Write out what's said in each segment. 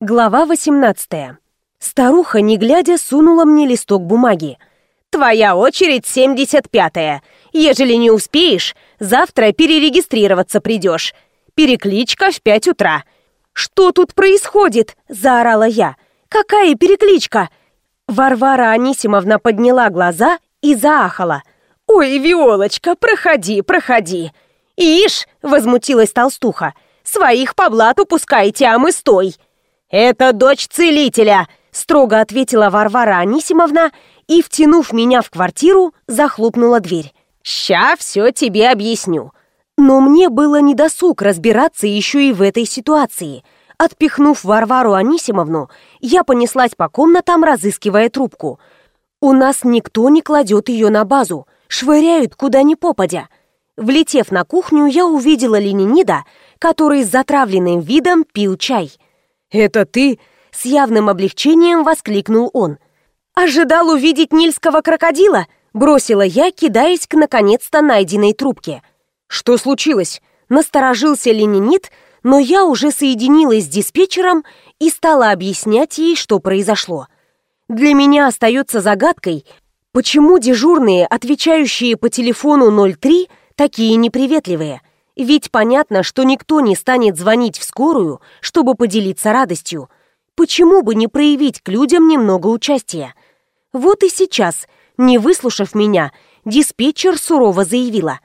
Глава 18. Старуха, не глядя, сунула мне листок бумаги. «Твоя очередь 75-я. Ежели не успеешь, завтра перерегистрироваться придешь. Перекличка в 5 утра». «Что тут происходит?» – заорала я. «Какая перекличка?» Варвара Анисимовна подняла глаза и заахала. «Ой, Виолочка, проходи, проходи!» «Ишь!» – возмутилась толстуха. «Своих по блату пускайте, а мы стой!» «Это дочь целителя!» — строго ответила Варвара Анисимовна и, втянув меня в квартиру, захлопнула дверь. «Ща все тебе объясню». Но мне было недосуг разбираться еще и в этой ситуации. Отпихнув Варвару Анисимовну, я понеслась по комнатам, разыскивая трубку. У нас никто не кладет ее на базу, швыряют куда ни попадя. Влетев на кухню, я увидела Ленинида, который с затравленным видом пил чай — «Это ты?» — с явным облегчением воскликнул он. «Ожидал увидеть нильского крокодила?» — бросила я, кидаясь к наконец-то найденной трубке. «Что случилось?» — насторожился ленинит, но я уже соединилась с диспетчером и стала объяснять ей, что произошло. Для меня остается загадкой, почему дежурные, отвечающие по телефону 03, такие неприветливые — ведь понятно, что никто не станет звонить в скорую, чтобы поделиться радостью. Почему бы не проявить к людям немного участия? Вот и сейчас, не выслушав меня, диспетчер сурово заявила.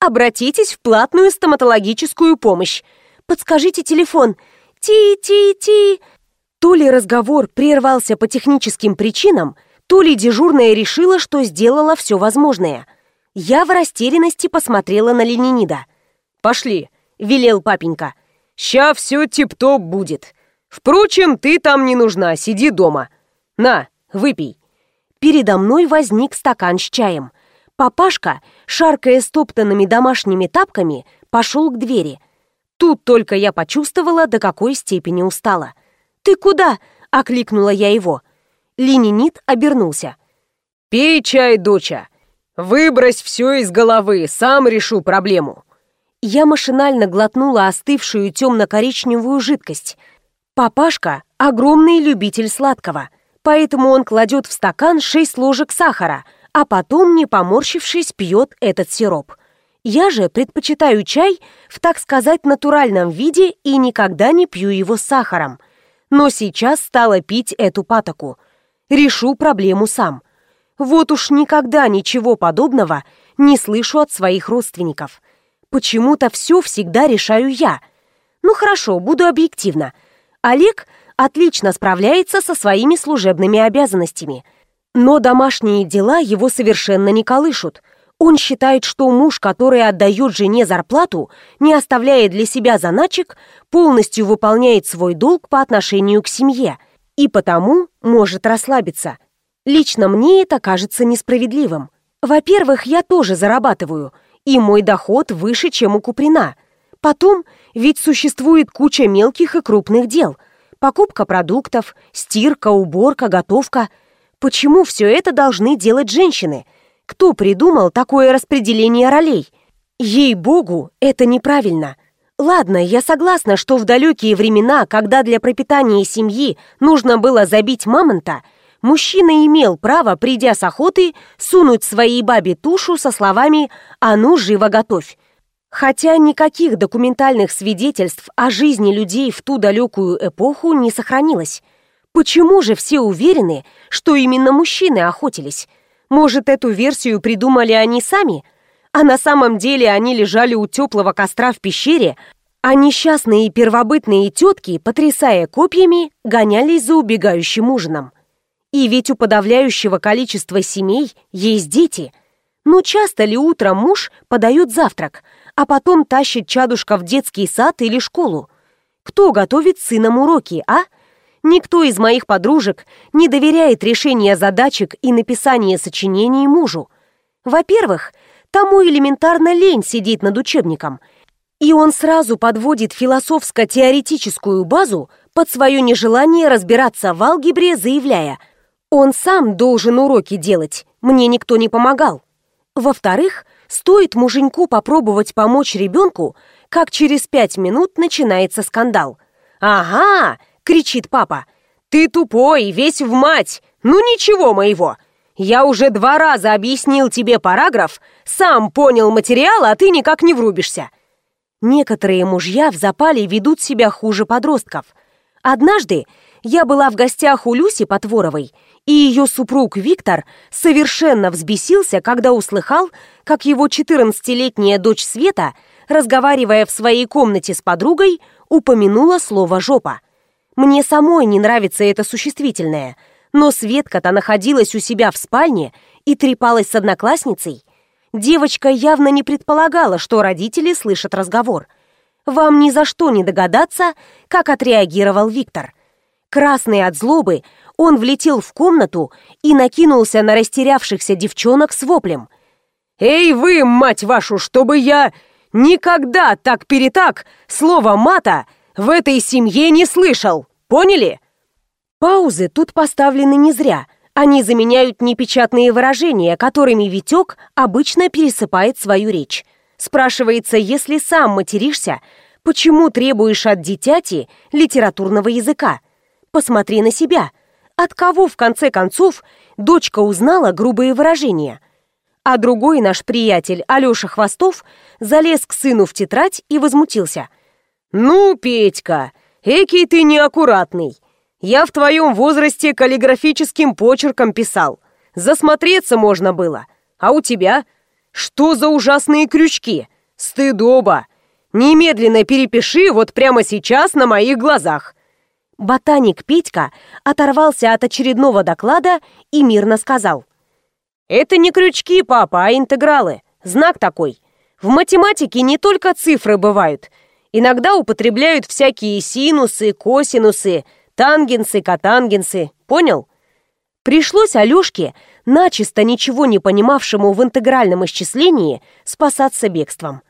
«Обратитесь в платную стоматологическую помощь. Подскажите телефон. Ти-ти-ти». То ли разговор прервался по техническим причинам, то ли дежурная решила, что сделала все возможное. Я в растерянности посмотрела на Ленинида. Пошли, велел папенька. Ща все тип-топ будет. Впрочем, ты там не нужна, сиди дома. На, выпей. Передо мной возник стакан с чаем. Папашка, шаркая стоптанными домашними тапками, пошел к двери. Тут только я почувствовала, до какой степени устала. «Ты куда?» — окликнула я его. Ленинит обернулся. «Пей чай, доча. Выбрось все из головы, сам решу проблему». Я машинально глотнула остывшую темно-коричневую жидкость. Папашка — огромный любитель сладкого, поэтому он кладет в стакан шесть ложек сахара, а потом, не поморщившись, пьет этот сироп. Я же предпочитаю чай в, так сказать, натуральном виде и никогда не пью его с сахаром. Но сейчас стала пить эту патоку. Решу проблему сам. Вот уж никогда ничего подобного не слышу от своих родственников. Почему-то все всегда решаю я. Ну хорошо, буду объективна. Олег отлично справляется со своими служебными обязанностями. Но домашние дела его совершенно не колышут. Он считает, что муж, который отдает жене зарплату, не оставляя для себя заначек, полностью выполняет свой долг по отношению к семье и потому может расслабиться. Лично мне это кажется несправедливым. Во-первых, я тоже зарабатываю – и мой доход выше, чем у Куприна. Потом, ведь существует куча мелких и крупных дел. Покупка продуктов, стирка, уборка, готовка. Почему все это должны делать женщины? Кто придумал такое распределение ролей? Ей-богу, это неправильно. Ладно, я согласна, что в далекие времена, когда для пропитания семьи нужно было забить мамонта – мужчина имел право, придя с охоты, сунуть своей бабе тушу со словами «А ну, живо готовь!». Хотя никаких документальных свидетельств о жизни людей в ту далекую эпоху не сохранилось. Почему же все уверены, что именно мужчины охотились? Может, эту версию придумали они сами? А на самом деле они лежали у теплого костра в пещере, а несчастные первобытные тетки, потрясая копьями, гонялись за убегающим ужином. И ведь у подавляющего количества семей есть дети. Но часто ли утром муж подает завтрак, а потом тащит чадушка в детский сад или школу? Кто готовит сынам уроки, а? Никто из моих подружек не доверяет решения задачек и написания сочинений мужу. Во-первых, тому элементарно лень сидеть над учебником. И он сразу подводит философско-теоретическую базу под свое нежелание разбираться в алгебре, заявляя – он сам должен уроки делать, мне никто не помогал. Во-вторых, стоит муженьку попробовать помочь ребенку, как через пять минут начинается скандал. «Ага, кричит папа. «Ты тупой, весь в мать! Ну ничего моего! Я уже два раза объяснил тебе параграф, сам понял материал, а ты никак не врубишься!» Некоторые мужья в запале ведут себя хуже подростков. Однажды я была в гостях у Люси Потворовой, и ее супруг Виктор совершенно взбесился, когда услыхал, как его 14-летняя дочь Света, разговаривая в своей комнате с подругой, упомянула слово «жопа». Мне самой не нравится это существительное, но Светка-то находилась у себя в спальне и трепалась с одноклассницей. Девочка явно не предполагала, что родители слышат разговор. Вам ни за что не догадаться, как отреагировал Виктор. Красный от злобы, он влетел в комнату и накинулся на растерявшихся девчонок с воплем. «Эй вы, мать вашу, чтобы я никогда так-перетак слово «мата» в этой семье не слышал! Поняли?» Паузы тут поставлены не зря. Они заменяют непечатные выражения, которыми Витек обычно пересыпает свою речь. Спрашивается, если сам материшься, почему требуешь от дитяти литературного языка? Посмотри на себя – от кого, в конце концов, дочка узнала грубые выражения? А другой наш приятель, Алёша Хвостов, залез к сыну в тетрадь и возмутился. «Ну, Петька, экий ты неаккуратный. Я в твоем возрасте каллиграфическим почерком писал. Засмотреться можно было. А у тебя? Что за ужасные крючки? Стыдоба! Немедленно перепиши вот прямо сейчас на моих глазах. Ботаник Петька оторвался от очередного доклада и мирно сказал. «Это не крючки, папа, а интегралы. Знак такой. В математике не только цифры бывают. Иногда употребляют всякие синусы, косинусы, тангенсы, котангенсы. Понял?» Пришлось Алёшке, начисто ничего не понимавшему в интегральном исчислении, спасаться бегством.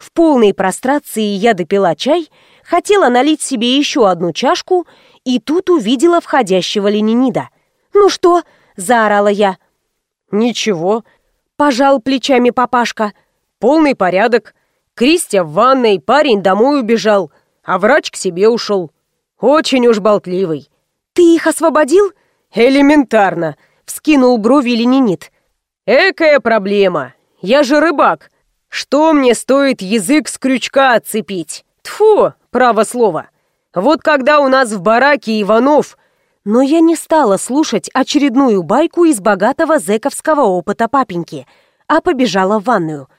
В полной прострации я допила чай Хотела налить себе еще одну чашку, и тут увидела входящего Ленинида. «Ну что?» – заорала я. «Ничего», – пожал плечами папашка. «Полный порядок. Кристия в ванной, парень домой убежал, а врач к себе ушел. Очень уж болтливый». «Ты их освободил?» «Элементарно», – вскинул брови Ленинит. «Экая проблема. Я же рыбак. Что мне стоит язык с крючка отцепить? Тфу, право слово. Вот когда у нас в бараке Иванов... Но я не стала слушать очередную байку из богатого зэковского опыта папеньки, а побежала в ванную.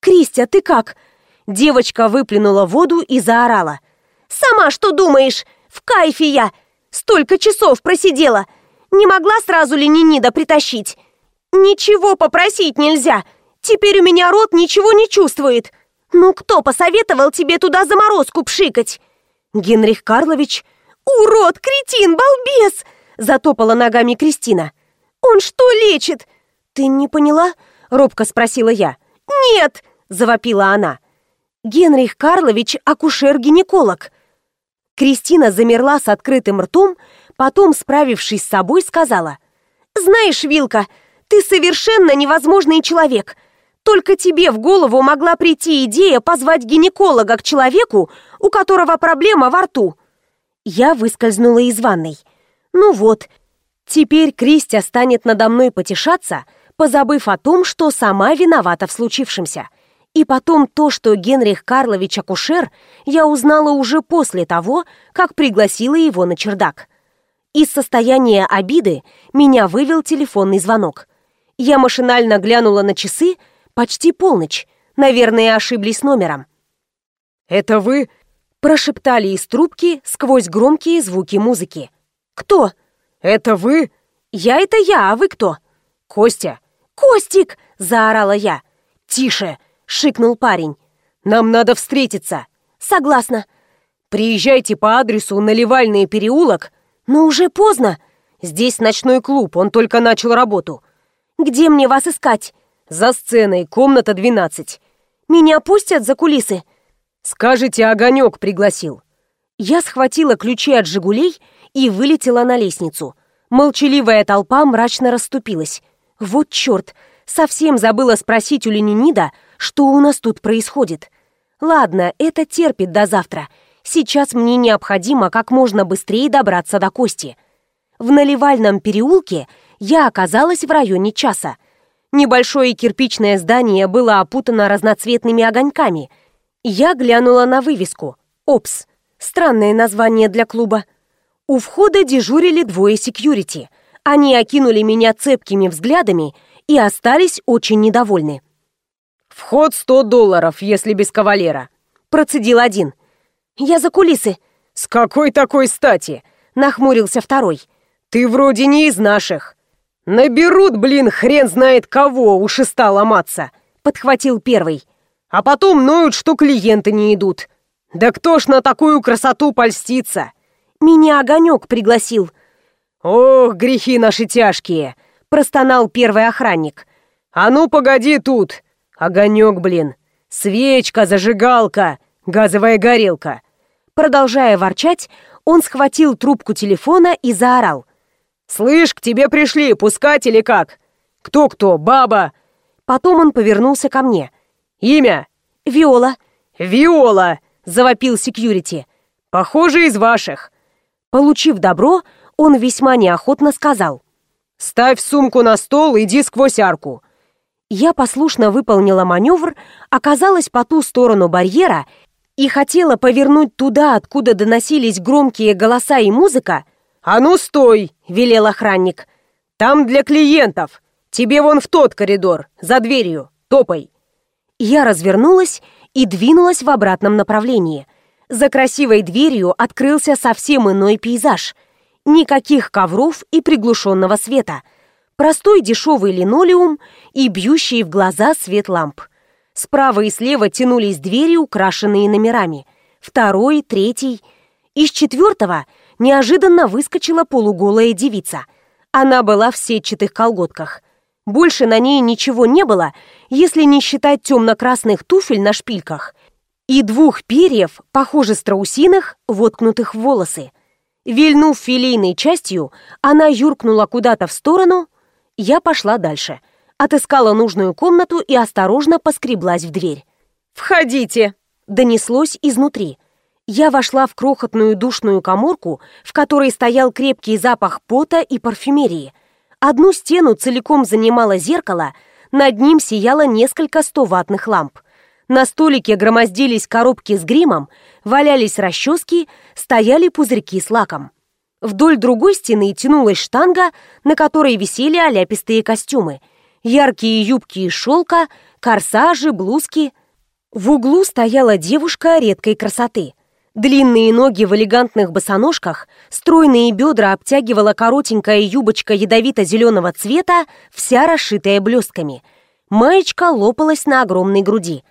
«Кристия, ты как?» Девочка выплюнула воду и заорала. «Сама что думаешь? В кайфе я! Столько часов просидела! Не могла сразу Ленинида притащить? Ничего попросить нельзя! Теперь у меня рот ничего не чувствует!» «Ну кто посоветовал тебе туда заморозку пшикать?» «Генрих Карлович». «Урод, кретин, балбес!» Затопала ногами Кристина. «Он что лечит?» «Ты не поняла?» Робко спросила я. «Нет!» Завопила она. «Генрих Карлович – акушер-гинеколог». Кристина замерла с открытым ртом, потом, справившись с собой, сказала. «Знаешь, Вилка, ты совершенно невозможный человек. Только тебе в голову могла прийти идея позвать гинеколога к человеку, у которого проблема во рту. Я выскользнула из ванной. Ну вот, теперь Кристия станет надо мной потешаться, позабыв о том, что сама виновата в случившемся. И потом то, что Генрих Карлович акушер, я узнала уже после того, как пригласила его на чердак. Из состояния обиды меня вывел телефонный звонок. Я машинально глянула на часы, Почти полночь. Наверное, ошиблись номером. «Это вы?» – прошептали из трубки сквозь громкие звуки музыки. «Кто?» «Это вы?» «Я – это я, а вы кто?» «Костя». «Костик!» – заорала я. «Тише!» – шикнул парень. «Нам надо встретиться». «Согласна». «Приезжайте по адресу Наливальный переулок». «Но уже поздно». «Здесь ночной клуб, он только начал работу». «Где мне вас искать?» За сценой, комната 12. Меня пустят за кулисы? Скажите, огонек пригласил. Я схватила ключи от «Жигулей» и вылетела на лестницу. Молчаливая толпа мрачно расступилась. Вот черт, совсем забыла спросить у Ленинида, что у нас тут происходит. Ладно, это терпит до завтра. Сейчас мне необходимо как можно быстрее добраться до Кости. В Наливальном переулке я оказалась в районе часа. Небольшое кирпичное здание было опутано разноцветными огоньками. Я глянула на вывеску. «Опс». Странное название для клуба. У входа дежурили двое секьюрити. Они окинули меня цепкими взглядами и остались очень недовольны. «Вход сто долларов, если без кавалера», — процедил один. «Я за кулисы». «С какой такой стати?» — нахмурился второй. «Ты вроде не из наших». «Наберут, блин, хрен знает кого, у шеста ломаться», — подхватил первый. «А потом ноют, что клиенты не идут. Да кто ж на такую красоту польстится?» «Меня огонек пригласил». «Ох, грехи наши тяжкие!» — простонал первый охранник. «А ну, погоди тут! Огонек, блин! Свечка, зажигалка, газовая горелка!» Продолжая ворчать, он схватил трубку телефона и заорал. «Слышь, к тебе пришли, пускать или как? Кто-кто, баба?» Потом он повернулся ко мне. «Имя?» «Виола». «Виола!» — завопил секьюрити. «Похоже, из ваших». Получив добро, он весьма неохотно сказал. «Ставь сумку на стол, иди сквозь арку». Я послушно выполнила маневр, оказалась по ту сторону барьера и хотела повернуть туда, откуда доносились громкие голоса и музыка. «А ну стой!» — велел охранник. «Там для клиентов. Тебе вон в тот коридор, за дверью. Топай». Я развернулась и двинулась в обратном направлении. За красивой дверью открылся совсем иной пейзаж. Никаких ковров и приглушенного света. Простой дешевый линолеум и бьющий в глаза свет ламп. Справа и слева тянулись двери, украшенные номерами. Второй, третий. Из четвертого неожиданно выскочила полуголая девица. Она была в сетчатых колготках. Больше на ней ничего не было, если не считать темно-красных туфель на шпильках и двух перьев, похоже страусиных, воткнутых в волосы. Вильнув филейной частью, она юркнула куда-то в сторону. Я пошла дальше — отыскала нужную комнату и осторожно поскреблась в дверь. «Входите!» — донеслось изнутри. Я вошла в крохотную душную коморку, в которой стоял крепкий запах пота и парфюмерии. Одну стену целиком занимало зеркало, над ним сияло несколько стоватных ламп. На столике громоздились коробки с гримом, валялись расчески, стояли пузырьки с лаком. Вдоль другой стены тянулась штанга, на которой висели оляпистые костюмы — яркие юбки из шелка, корсажи, блузки. В углу стояла девушка редкой красоты. Длинные ноги в элегантных босоножках, стройные бедра обтягивала коротенькая юбочка ядовито-зеленого цвета, вся расшитая блестками. Маечка лопалась на огромной груди.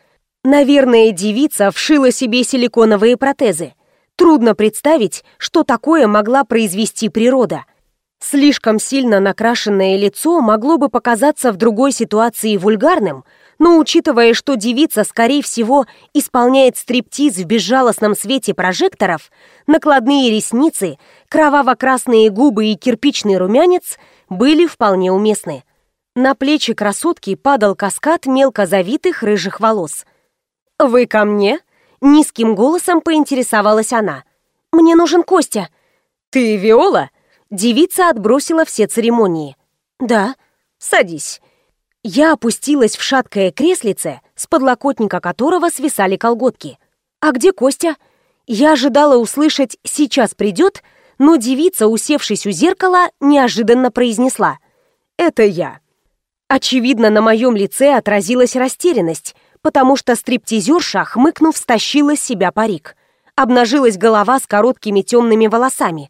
Наверное, девица вшила себе силиконовые протезы. Трудно представить, что такое могла произвести природа – Слишком сильно накрашенное лицо могло бы показаться в другой ситуации вульгарным, но учитывая, что девица, скорее всего, исполняет стриптиз в безжалостном свете прожекторов, накладные ресницы, кроваво-красные губы и кирпичный румянец были вполне уместны. На плечи красотки падал каскад мелко завитых рыжих волос. «Вы ко мне?» — низким голосом поинтересовалась она. «Мне нужен Костя». «Ты Виола?» Девица отбросила все церемонии. «Да, садись». Я опустилась в шаткое креслице, с подлокотника которого свисали колготки. «А где Костя?» Я ожидала услышать «сейчас придет», но девица, усевшись у зеркала, неожиданно произнесла «Это я». Очевидно, на моем лице отразилась растерянность, потому что стриптизерша, хмыкнув, стащила с себя парик. Обнажилась голова с короткими темными волосами.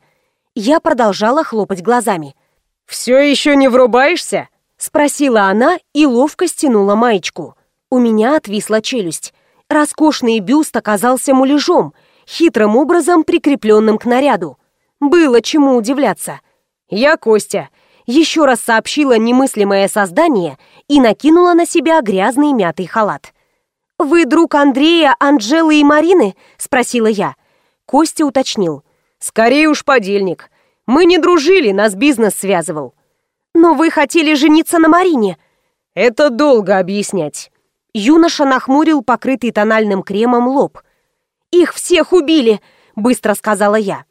Я продолжала хлопать глазами. «Все еще не врубаешься?» Спросила она и ловко стянула маечку. У меня отвисла челюсть. Роскошный бюст оказался муляжом, хитрым образом прикрепленным к наряду. Было чему удивляться. «Я Костя», еще раз сообщила немыслимое создание и накинула на себя грязный мятый халат. «Вы друг Андрея, Анжелы и Марины?» – спросила я. Костя уточнил. Скорее уж подельник. Мы не дружили, нас бизнес связывал. Но вы хотели жениться на Марине. Это долго объяснять. Юноша нахмурил покрытый тональным кремом лоб. Их всех убили. быстро сказала я.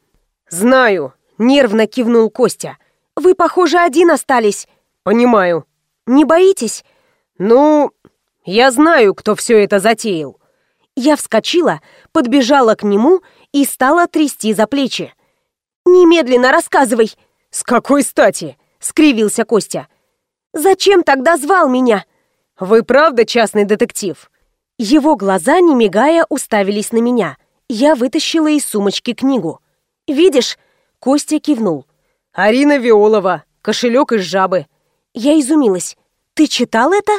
«Знаю», — нервно кивнул Костя. «Вы, похоже, один остались». «Понимаю». «Не боитесь?» «Ну, я знаю, кто все это затеял». Я вскочила, подбежала к нему и стала трясти за плечи. «Немедленно рассказывай!» «С какой стати?» — скривился Костя. «Зачем тогда звал меня?» «Вы правда частный детектив?» Его глаза, не мигая, уставились на меня. Я вытащила из сумочки книгу. «Видишь?» — Костя кивнул. «Арина Виолова. Кошелек из жабы». Я изумилась. «Ты читал это?»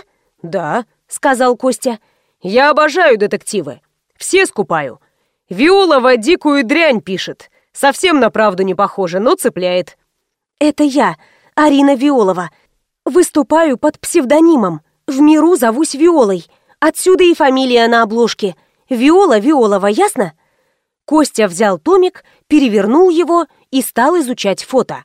«Да», — сказал Костя. «Я обожаю детективы. Все скупаю. Виолова дикую дрянь пишет. Совсем на правду не похоже, но цепляет». «Это я, Арина Виолова. Выступаю под псевдонимом. В миру зовусь Виолой. Отсюда и фамилия на обложке. Виола Виолова, ясно?» Костя взял томик, перевернул его и стал изучать фото.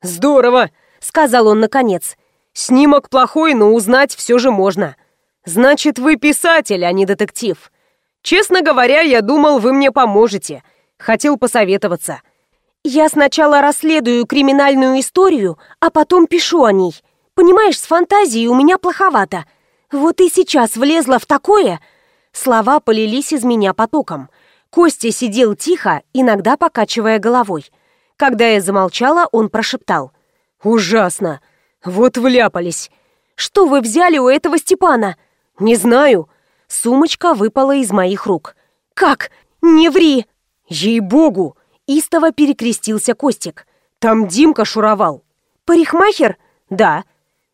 «Здорово!» — сказал он наконец. «Снимок плохой, но узнать все же можно. Значит, вы писатель, а не детектив. Честно говоря, я думал, вы мне поможете. Хотел посоветоваться». «Я сначала расследую криминальную историю, а потом пишу о ней. Понимаешь, с фантазией у меня плоховато. Вот и сейчас влезла в такое...» Слова полились из меня потоком. Костя сидел тихо, иногда покачивая головой. Когда я замолчала, он прошептал. «Ужасно! Вот вляпались!» «Что вы взяли у этого Степана?» «Не знаю». Сумочка выпала из моих рук. «Как? Не ври!» «Ей-богу!» Истово перекрестился Костик. «Там Димка шуровал». «Парикмахер?» «Да».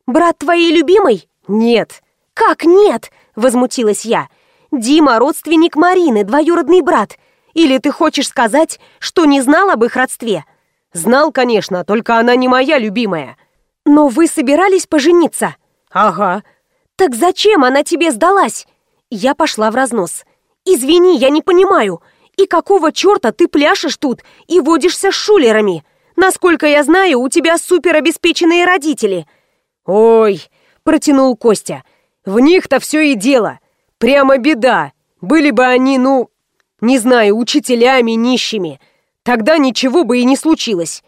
«Брат твоей любимой?» «Нет». «Как нет?» — возмутилась я. «Дима — родственник Марины, двоюродный брат. Или ты хочешь сказать, что не знал об их родстве?» «Знал, конечно, только она не моя любимая». «Но вы собирались пожениться?» «Ага». «Так зачем она тебе сдалась?» Я пошла в разнос. «Извини, я не понимаю. И какого черта ты пляшешь тут и водишься с шулерами? Насколько я знаю, у тебя суперобеспеченные родители». «Ой», — протянул Костя, — «в них-то все и дело. Прямо беда. Были бы они, ну, не знаю, учителями, нищими. Тогда ничего бы и не случилось».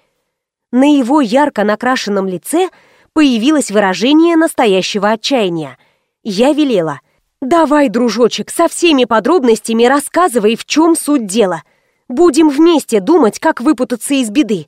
На его ярко накрашенном лице появилось выражение настоящего отчаяния. Я велела. «Давай, дружочек, со всеми подробностями рассказывай, в чем суть дела. Будем вместе думать, как выпутаться из беды».